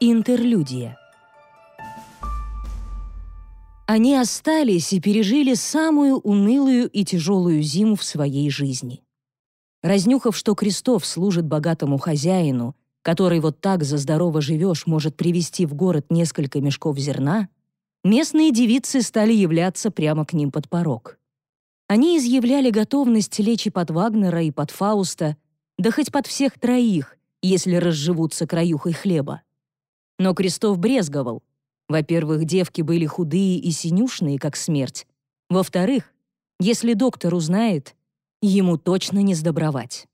Интерлюдия. Они остались и пережили самую унылую и тяжелую зиму в своей жизни. Разнюхав, что Крестов служит богатому хозяину, который вот так за здорово живешь может привезти в город несколько мешков зерна, местные девицы стали являться прямо к ним под порог. Они изъявляли готовность лечь и под Вагнера, и под Фауста, да хоть под всех троих, если разживутся краюхой хлеба. Но Крестов брезговал. Во-первых, девки были худые и синюшные, как смерть. Во-вторых, если доктор узнает, ему точно не сдобровать.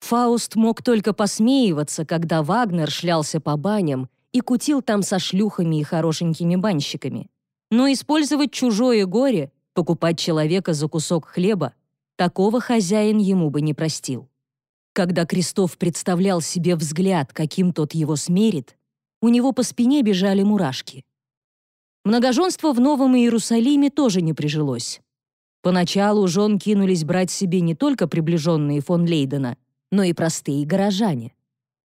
Фауст мог только посмеиваться, когда Вагнер шлялся по баням и кутил там со шлюхами и хорошенькими банщиками. Но использовать чужое горе, покупать человека за кусок хлеба, такого хозяин ему бы не простил. Когда Крестов представлял себе взгляд, каким тот его смерит, у него по спине бежали мурашки. Многоженство в Новом Иерусалиме тоже не прижилось. Поначалу жен кинулись брать себе не только приближенные фон Лейдена, но и простые горожане.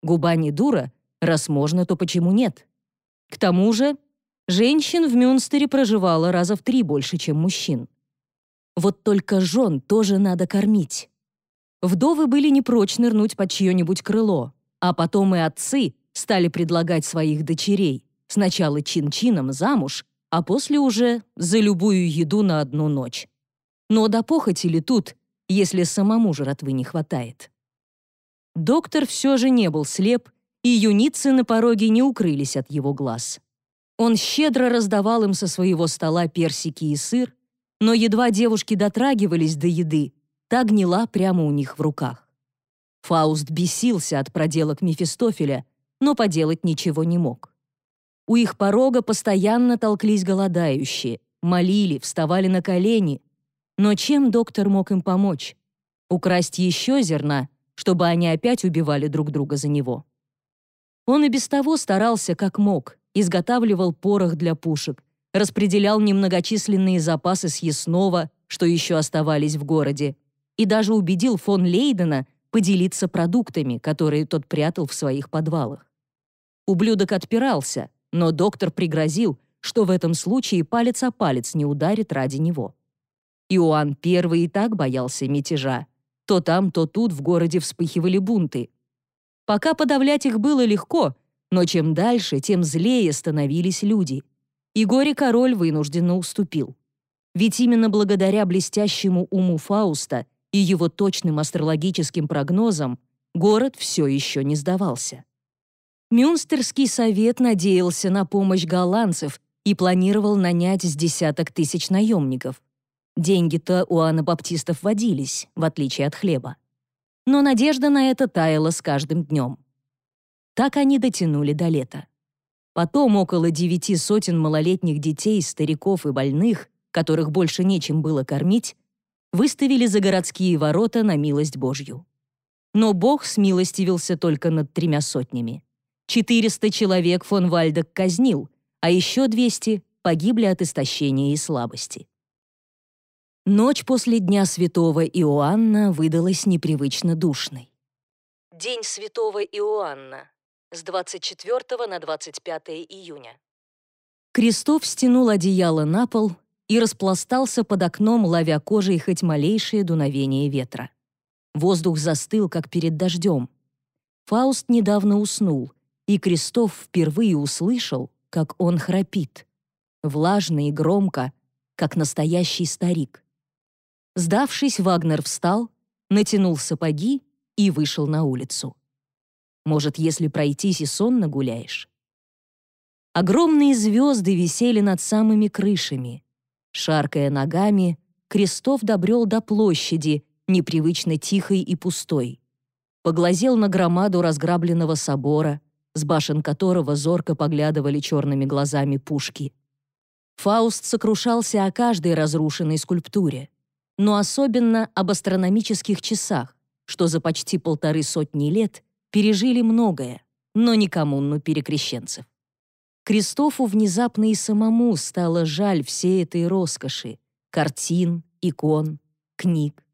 Губа не дура, раз можно, то почему нет? К тому же, женщин в Мюнстере проживало раза в три больше, чем мужчин. Вот только жен тоже надо кормить. Вдовы были не прочь нырнуть под чье-нибудь крыло, а потом и отцы стали предлагать своих дочерей, сначала чин-чином замуж, а после уже за любую еду на одну ночь. Но до похоти ли тут, если самому жратвы не хватает? Доктор все же не был слеп, и юницы на пороге не укрылись от его глаз. Он щедро раздавал им со своего стола персики и сыр, но едва девушки дотрагивались до еды, та гнила прямо у них в руках. Фауст бесился от проделок Мефистофеля, но поделать ничего не мог. У их порога постоянно толклись голодающие, молили, вставали на колени. Но чем доктор мог им помочь? Украсть еще зерна, чтобы они опять убивали друг друга за него. Он и без того старался как мог, изготавливал порох для пушек, распределял немногочисленные запасы съестного, что еще оставались в городе, и даже убедил фон Лейдена поделиться продуктами, которые тот прятал в своих подвалах. Ублюдок отпирался, но доктор пригрозил, что в этом случае палец о палец не ударит ради него. Иоанн I и так боялся мятежа. То там, то тут в городе вспыхивали бунты. Пока подавлять их было легко, но чем дальше, тем злее становились люди. И горе-король вынужденно уступил. Ведь именно благодаря блестящему уму Фауста и его точным астрологическим прогнозам город все еще не сдавался. Мюнстерский совет надеялся на помощь голландцев и планировал нанять с десяток тысяч наемников. Деньги-то у анабаптистов водились, в отличие от хлеба. Но надежда на это таяла с каждым днем. Так они дотянули до лета. Потом около девяти сотен малолетних детей, стариков и больных, которых больше нечем было кормить, выставили за городские ворота на милость Божью. Но Бог смилостивился только над тремя сотнями. 400 человек фон Вальдек казнил, а еще 200 погибли от истощения и слабости. Ночь после Дня Святого Иоанна выдалась непривычно душной. День Святого Иоанна с 24 на 25 июня. Крестов стянул одеяло на пол и распластался под окном, ловя кожей хоть малейшее дуновение ветра. Воздух застыл, как перед дождем. Фауст недавно уснул, и Крестов впервые услышал, как он храпит. Влажно и громко, как настоящий старик. Сдавшись, Вагнер встал, натянул сапоги и вышел на улицу. Может, если пройтись и сонно гуляешь? Огромные звезды висели над самыми крышами. Шаркая ногами, Крестов добрел до площади, непривычно тихой и пустой. Поглазел на громаду разграбленного собора, с башен которого зорко поглядывали черными глазами пушки. Фауст сокрушался о каждой разрушенной скульптуре, но особенно об астрономических часах, что за почти полторы сотни лет пережили многое, но не коммуну перекрещенцев. Кристофу внезапно и самому стало жаль всей этой роскоши — картин, икон, книг.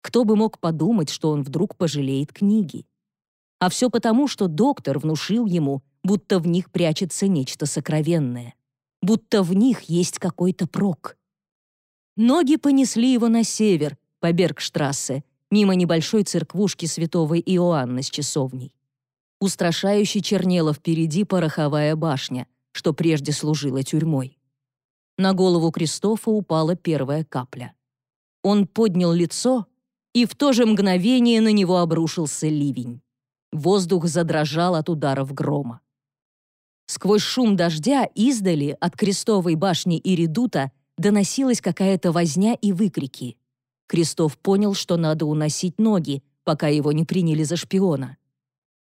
Кто бы мог подумать, что он вдруг пожалеет книги? А все потому, что доктор внушил ему, будто в них прячется нечто сокровенное, будто в них есть какой-то прок. Ноги понесли его на север, по Бергштрассе, мимо небольшой церквушки святого Иоанна с часовней. Устрашающе чернела впереди пороховая башня, что прежде служила тюрьмой. На голову Кристофа упала первая капля. Он поднял лицо, и в то же мгновение на него обрушился ливень. Воздух задрожал от ударов грома. Сквозь шум дождя издали от крестовой башни и редута доносилась какая-то возня и выкрики. Крестов понял, что надо уносить ноги, пока его не приняли за шпиона.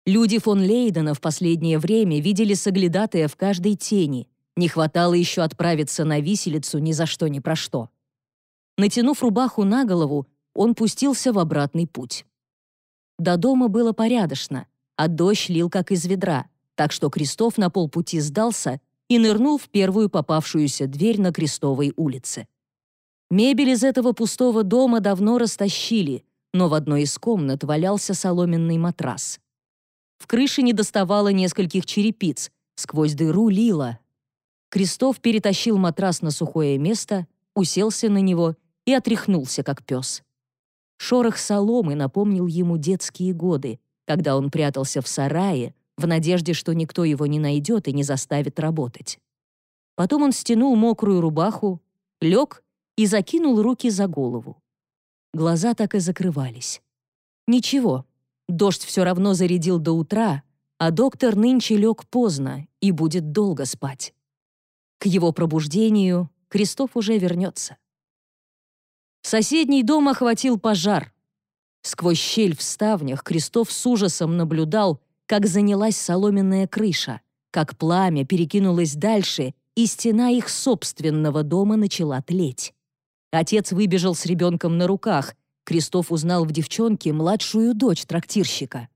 Люди фон Лейдена в последнее время видели соглядатая в каждой тени. Не хватало еще отправиться на виселицу ни за что ни про что. Натянув рубаху на голову, он пустился в обратный путь. До дома было порядочно, а дождь лил как из ведра, так что Крестов на полпути сдался и нырнул в первую попавшуюся дверь на Крестовой улице. Мебель из этого пустого дома давно растащили, но в одной из комнат валялся соломенный матрас. В крыше не доставало нескольких черепиц, сквозь дыру лило. Крестов перетащил матрас на сухое место, уселся на него и отряхнулся, как пес. Шорох соломы напомнил ему детские годы, когда он прятался в сарае, в надежде, что никто его не найдет и не заставит работать. Потом он стянул мокрую рубаху, лег и закинул руки за голову. Глаза так и закрывались. Ничего, дождь все равно зарядил до утра, а доктор нынче лег поздно и будет долго спать. К его пробуждению Крестов уже вернется. Соседний дом охватил пожар. Сквозь щель в ставнях Крестов с ужасом наблюдал, как занялась соломенная крыша, как пламя перекинулось дальше, и стена их собственного дома начала тлеть. Отец выбежал с ребенком на руках. Крестов узнал в девчонке младшую дочь трактирщика.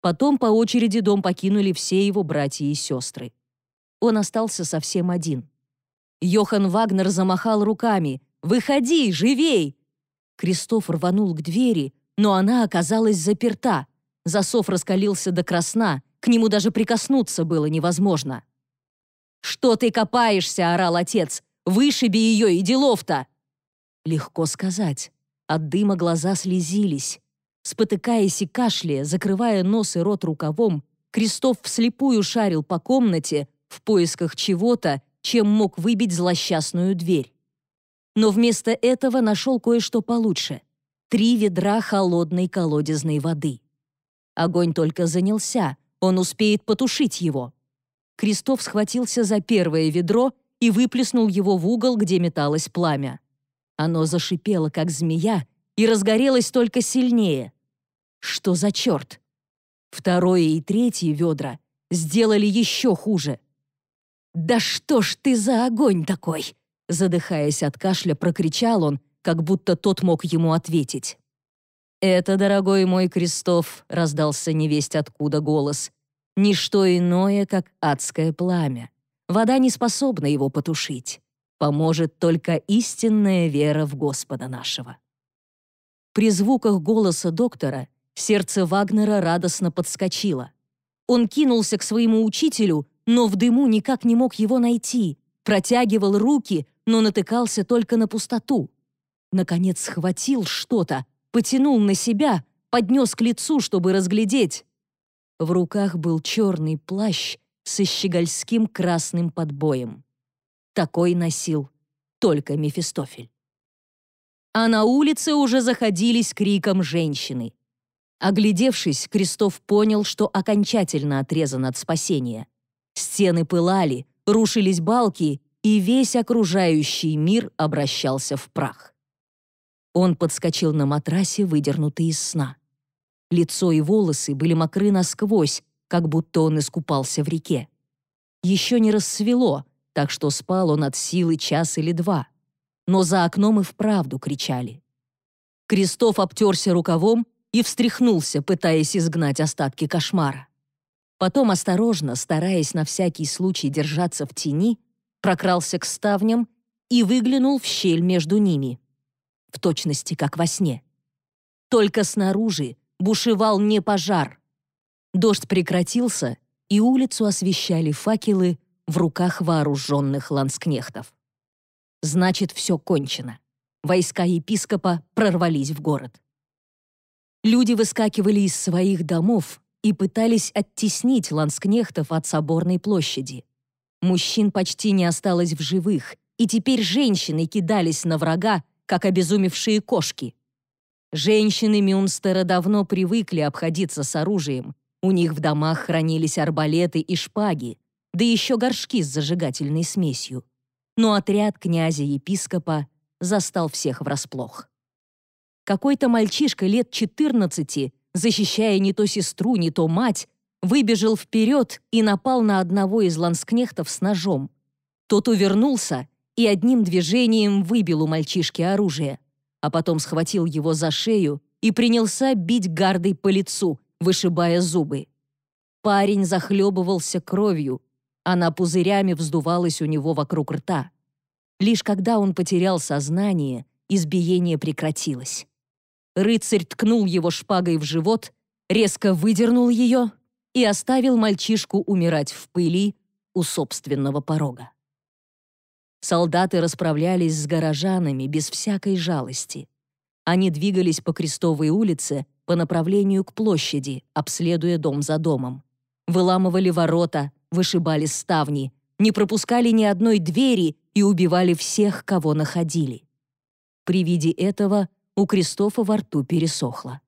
Потом по очереди дом покинули все его братья и сестры. Он остался совсем один. Йохан Вагнер замахал руками. «Выходи, живей!» Кристоф рванул к двери, но она оказалась заперта. Засов раскалился до красна, к нему даже прикоснуться было невозможно. «Что ты копаешься?» — орал отец. «Вышиби ее и делов-то!» Легко сказать. От дыма глаза слезились. Спотыкаясь и кашляя, закрывая нос и рот рукавом, Крестов вслепую шарил по комнате в поисках чего-то, чем мог выбить злосчастную дверь но вместо этого нашел кое-что получше — три ведра холодной колодезной воды. Огонь только занялся, он успеет потушить его. Крестов схватился за первое ведро и выплеснул его в угол, где металось пламя. Оно зашипело, как змея, и разгорелось только сильнее. Что за черт? Второе и третье ведра сделали еще хуже. «Да что ж ты за огонь такой?» Задыхаясь от кашля, прокричал он, как будто тот мог ему ответить. «Это, дорогой мой Крестов», — раздался невесть откуда голос, «ничто иное, как адское пламя. Вода не способна его потушить. Поможет только истинная вера в Господа нашего». При звуках голоса доктора сердце Вагнера радостно подскочило. Он кинулся к своему учителю, но в дыму никак не мог его найти, протягивал руки, но натыкался только на пустоту. Наконец схватил что-то, потянул на себя, поднес к лицу, чтобы разглядеть. В руках был черный плащ со щегольским красным подбоем. Такой носил только Мефистофель. А на улице уже заходились криком женщины. Оглядевшись, Крестов понял, что окончательно отрезан от спасения. Стены пылали, рушились балки, и весь окружающий мир обращался в прах. Он подскочил на матрасе, выдернутый из сна. Лицо и волосы были мокры насквозь, как будто он искупался в реке. Еще не рассвело, так что спал он от силы час или два. Но за окном и вправду кричали. Крестов обтерся рукавом и встряхнулся, пытаясь изгнать остатки кошмара. Потом осторожно, стараясь на всякий случай держаться в тени, прокрался к ставням и выглянул в щель между ними. В точности, как во сне. Только снаружи бушевал не пожар. Дождь прекратился, и улицу освещали факелы в руках вооруженных ланскнехтов. Значит, все кончено. Войска епископа прорвались в город. Люди выскакивали из своих домов и пытались оттеснить ланскнехтов от соборной площади. Мужчин почти не осталось в живых, и теперь женщины кидались на врага, как обезумевшие кошки. Женщины Мюнстера давно привыкли обходиться с оружием. У них в домах хранились арбалеты и шпаги, да еще горшки с зажигательной смесью. Но отряд князя-епископа застал всех врасплох. Какой-то мальчишка лет 14, защищая не то сестру, не то мать, выбежал вперед и напал на одного из ланскнехтов с ножом. Тот увернулся и одним движением выбил у мальчишки оружие, а потом схватил его за шею и принялся бить гардой по лицу, вышибая зубы. Парень захлебывался кровью, она пузырями вздувалась у него вокруг рта. Лишь когда он потерял сознание, избиение прекратилось. Рыцарь ткнул его шпагой в живот, резко выдернул ее и оставил мальчишку умирать в пыли у собственного порога. Солдаты расправлялись с горожанами без всякой жалости. Они двигались по Крестовой улице по направлению к площади, обследуя дом за домом. Выламывали ворота, вышибали ставни, не пропускали ни одной двери и убивали всех, кого находили. При виде этого у Кристофа во рту пересохло.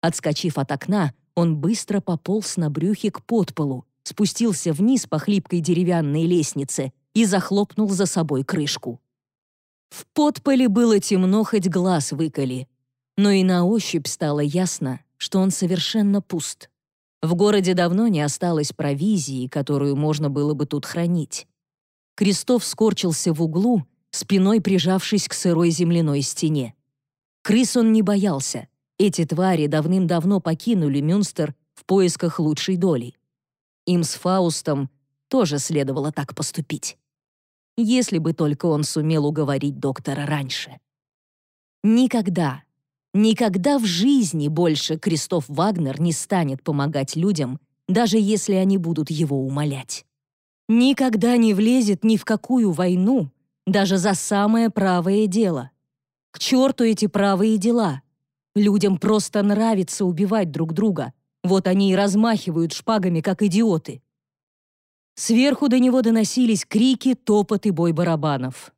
Отскочив от окна, он быстро пополз на брюхе к подполу, спустился вниз по хлипкой деревянной лестнице и захлопнул за собой крышку. В подполе было темно, хоть глаз выколи, но и на ощупь стало ясно, что он совершенно пуст. В городе давно не осталось провизии, которую можно было бы тут хранить. Крестов скорчился в углу, спиной прижавшись к сырой земляной стене. Крыс он не боялся. Эти твари давным-давно покинули Мюнстер в поисках лучшей доли. Им с Фаустом тоже следовало так поступить. Если бы только он сумел уговорить доктора раньше. Никогда, Никогда в жизни больше Кристоф Вагнер не станет помогать людям, даже если они будут его умолять. Никогда не влезет ни в какую войну, даже за самое правое дело. К черту эти правые дела. Людям просто нравится убивать друг друга. Вот они и размахивают шпагами, как идиоты. Сверху до него доносились крики, топот и бой барабанов.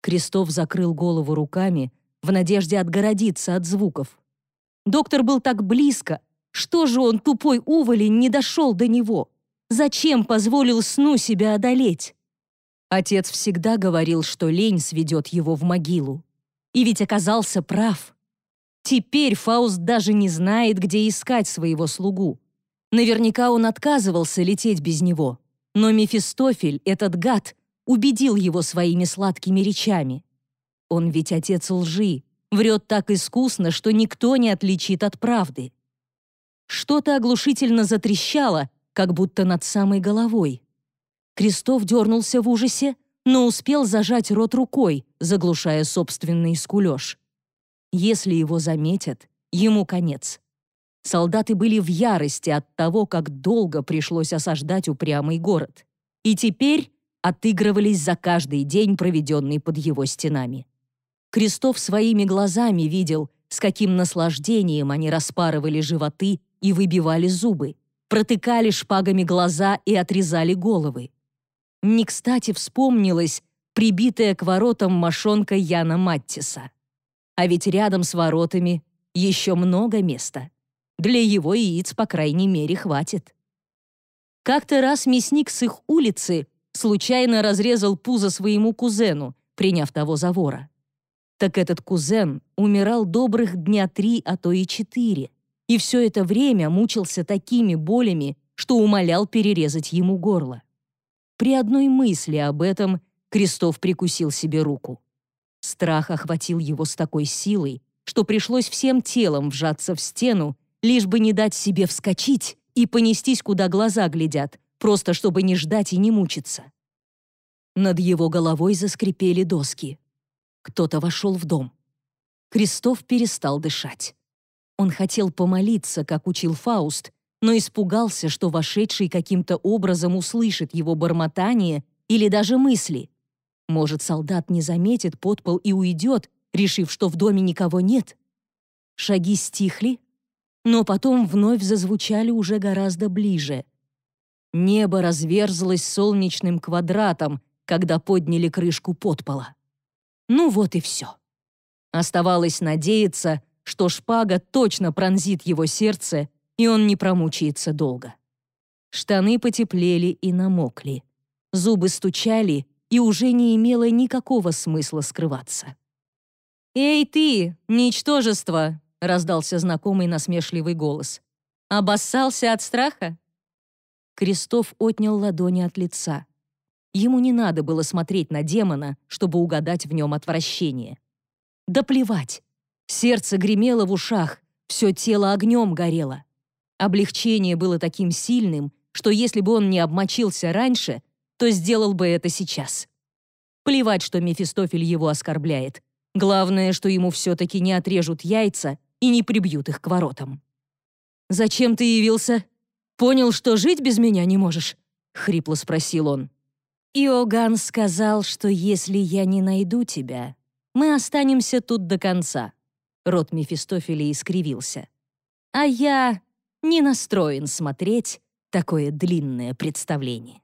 Крестов закрыл голову руками, в надежде отгородиться от звуков. Доктор был так близко. Что же он, тупой уволень, не дошел до него? Зачем позволил сну себя одолеть? Отец всегда говорил, что лень сведет его в могилу. И ведь оказался прав. Теперь Фауст даже не знает, где искать своего слугу. Наверняка он отказывался лететь без него. Но Мефистофель, этот гад, убедил его своими сладкими речами. Он ведь отец лжи, врет так искусно, что никто не отличит от правды. Что-то оглушительно затрещало, как будто над самой головой. Крестов дернулся в ужасе, но успел зажать рот рукой, заглушая собственный скулеж. Если его заметят, ему конец. Солдаты были в ярости от того, как долго пришлось осаждать упрямый город. И теперь отыгрывались за каждый день, проведенный под его стенами. Крестов своими глазами видел, с каким наслаждением они распарывали животы и выбивали зубы, протыкали шпагами глаза и отрезали головы. Не кстати вспомнилась прибитая к воротам мошонка Яна Маттиса. А ведь рядом с воротами еще много места. Для его яиц, по крайней мере, хватит. Как-то раз мясник с их улицы случайно разрезал пузо своему кузену, приняв того за вора так этот кузен умирал добрых дня три, а то и четыре, и все это время мучился такими болями, что умолял перерезать ему горло. При одной мысли об этом Крестов прикусил себе руку. Страх охватил его с такой силой, что пришлось всем телом вжаться в стену, лишь бы не дать себе вскочить и понестись, куда глаза глядят, просто чтобы не ждать и не мучиться. Над его головой заскрипели доски. Кто-то вошел в дом. Крестов перестал дышать. Он хотел помолиться, как учил Фауст, но испугался, что вошедший каким-то образом услышит его бормотание или даже мысли. Может, солдат не заметит подпол и уйдет, решив, что в доме никого нет? Шаги стихли, но потом вновь зазвучали уже гораздо ближе. Небо разверзлось солнечным квадратом, когда подняли крышку подпола. Ну вот и все. Оставалось надеяться, что шпага точно пронзит его сердце, и он не промучается долго. Штаны потеплели и намокли. Зубы стучали, и уже не имело никакого смысла скрываться. «Эй ты, ничтожество!» — раздался знакомый насмешливый голос. «Обоссался от страха?» Крестов отнял ладони от лица. Ему не надо было смотреть на демона, чтобы угадать в нем отвращение. Да плевать. Сердце гремело в ушах, все тело огнем горело. Облегчение было таким сильным, что если бы он не обмочился раньше, то сделал бы это сейчас. Плевать, что Мефистофель его оскорбляет. Главное, что ему все-таки не отрежут яйца и не прибьют их к воротам. «Зачем ты явился? Понял, что жить без меня не можешь?» — хрипло спросил он. «Иоганн сказал, что если я не найду тебя, мы останемся тут до конца». Рот Мефистофеля искривился. «А я не настроен смотреть такое длинное представление».